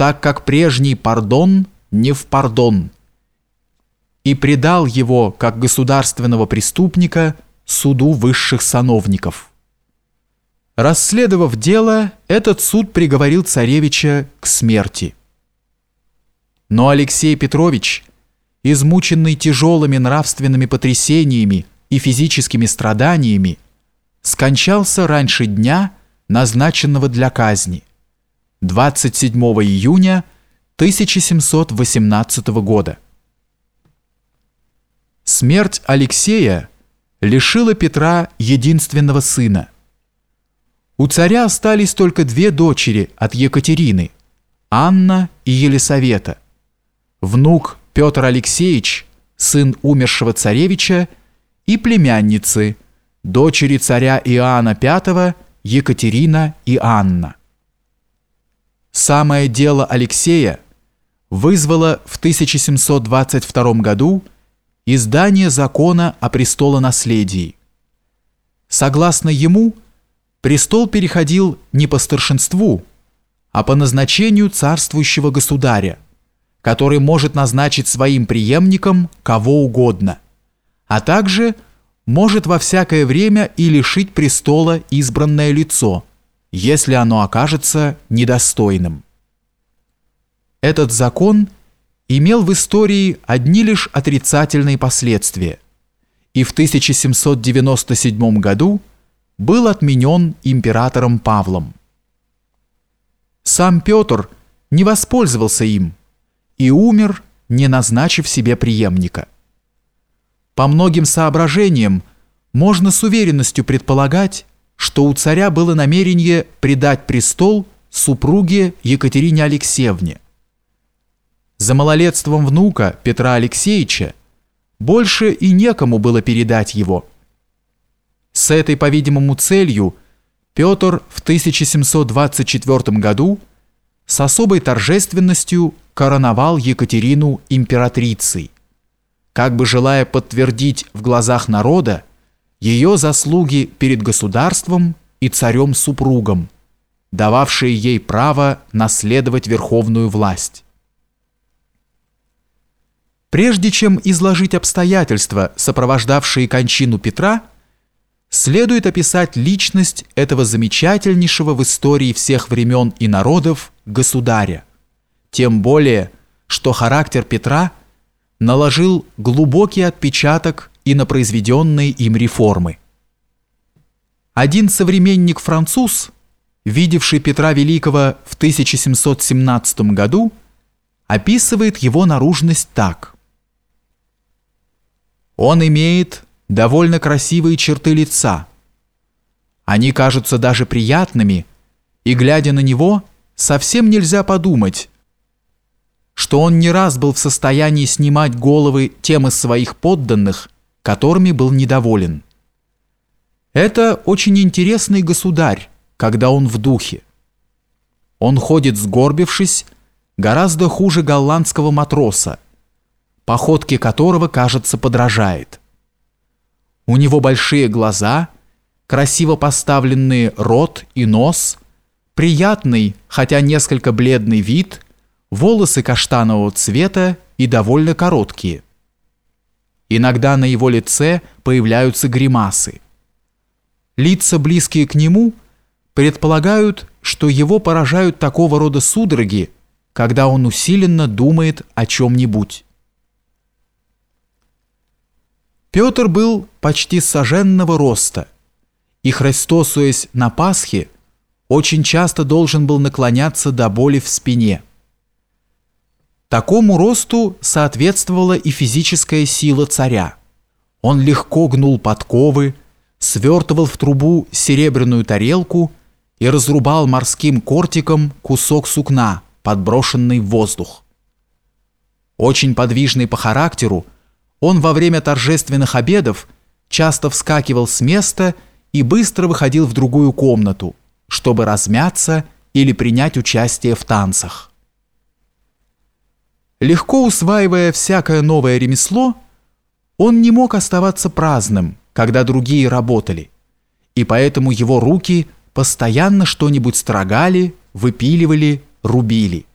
так как прежний пардон не в пардон, и предал его, как государственного преступника, суду высших сановников. Расследовав дело, этот суд приговорил царевича к смерти. Но Алексей Петрович, измученный тяжелыми нравственными потрясениями и физическими страданиями, скончался раньше дня, назначенного для казни, 27 июня 1718 года. Смерть Алексея лишила Петра единственного сына. У царя остались только две дочери от Екатерины, Анна и Елисавета. Внук Петр Алексеевич, сын умершего царевича, и племянницы, дочери царя Иоанна V, Екатерина и Анна. Самое дело Алексея вызвало в 1722 году издание закона о престолонаследии. Согласно ему, престол переходил не по старшинству, а по назначению царствующего государя, который может назначить своим преемником кого угодно, а также может во всякое время и лишить престола избранное лицо, если оно окажется недостойным. Этот закон имел в истории одни лишь отрицательные последствия и в 1797 году был отменен императором Павлом. Сам Петр не воспользовался им и умер, не назначив себе преемника. По многим соображениям можно с уверенностью предполагать, что у царя было намерение предать престол супруге Екатерине Алексеевне. За малолетством внука Петра Алексеевича больше и некому было передать его. С этой, по-видимому, целью Петр в 1724 году с особой торжественностью короновал Екатерину императрицей, как бы желая подтвердить в глазах народа ее заслуги перед государством и царем-супругом, дававшие ей право наследовать верховную власть. Прежде чем изложить обстоятельства, сопровождавшие кончину Петра, следует описать личность этого замечательнейшего в истории всех времен и народов государя, тем более, что характер Петра наложил глубокий отпечаток и на произведенные им реформы. Один современник-француз, видевший Петра Великого в 1717 году, описывает его наружность так. Он имеет довольно красивые черты лица. Они кажутся даже приятными, и, глядя на него, совсем нельзя подумать, что он не раз был в состоянии снимать головы тем из своих подданных, которыми был недоволен. Это очень интересный государь, когда он в духе. Он ходит сгорбившись, гораздо хуже голландского матроса, походке которого, кажется, подражает. У него большие глаза, красиво поставленный рот и нос, приятный, хотя несколько бледный вид, волосы каштанового цвета и довольно короткие – Иногда на его лице появляются гримасы. Лица, близкие к нему, предполагают, что его поражают такого рода судороги, когда он усиленно думает о чем-нибудь. Петр был почти соженного роста, и, христосуясь на Пасхе, очень часто должен был наклоняться до боли в спине – Такому росту соответствовала и физическая сила царя. Он легко гнул подковы, свертывал в трубу серебряную тарелку и разрубал морским кортиком кусок сукна, подброшенный в воздух. Очень подвижный по характеру, он во время торжественных обедов часто вскакивал с места и быстро выходил в другую комнату, чтобы размяться или принять участие в танцах. Легко усваивая всякое новое ремесло, он не мог оставаться праздным, когда другие работали, и поэтому его руки постоянно что-нибудь строгали, выпиливали, рубили.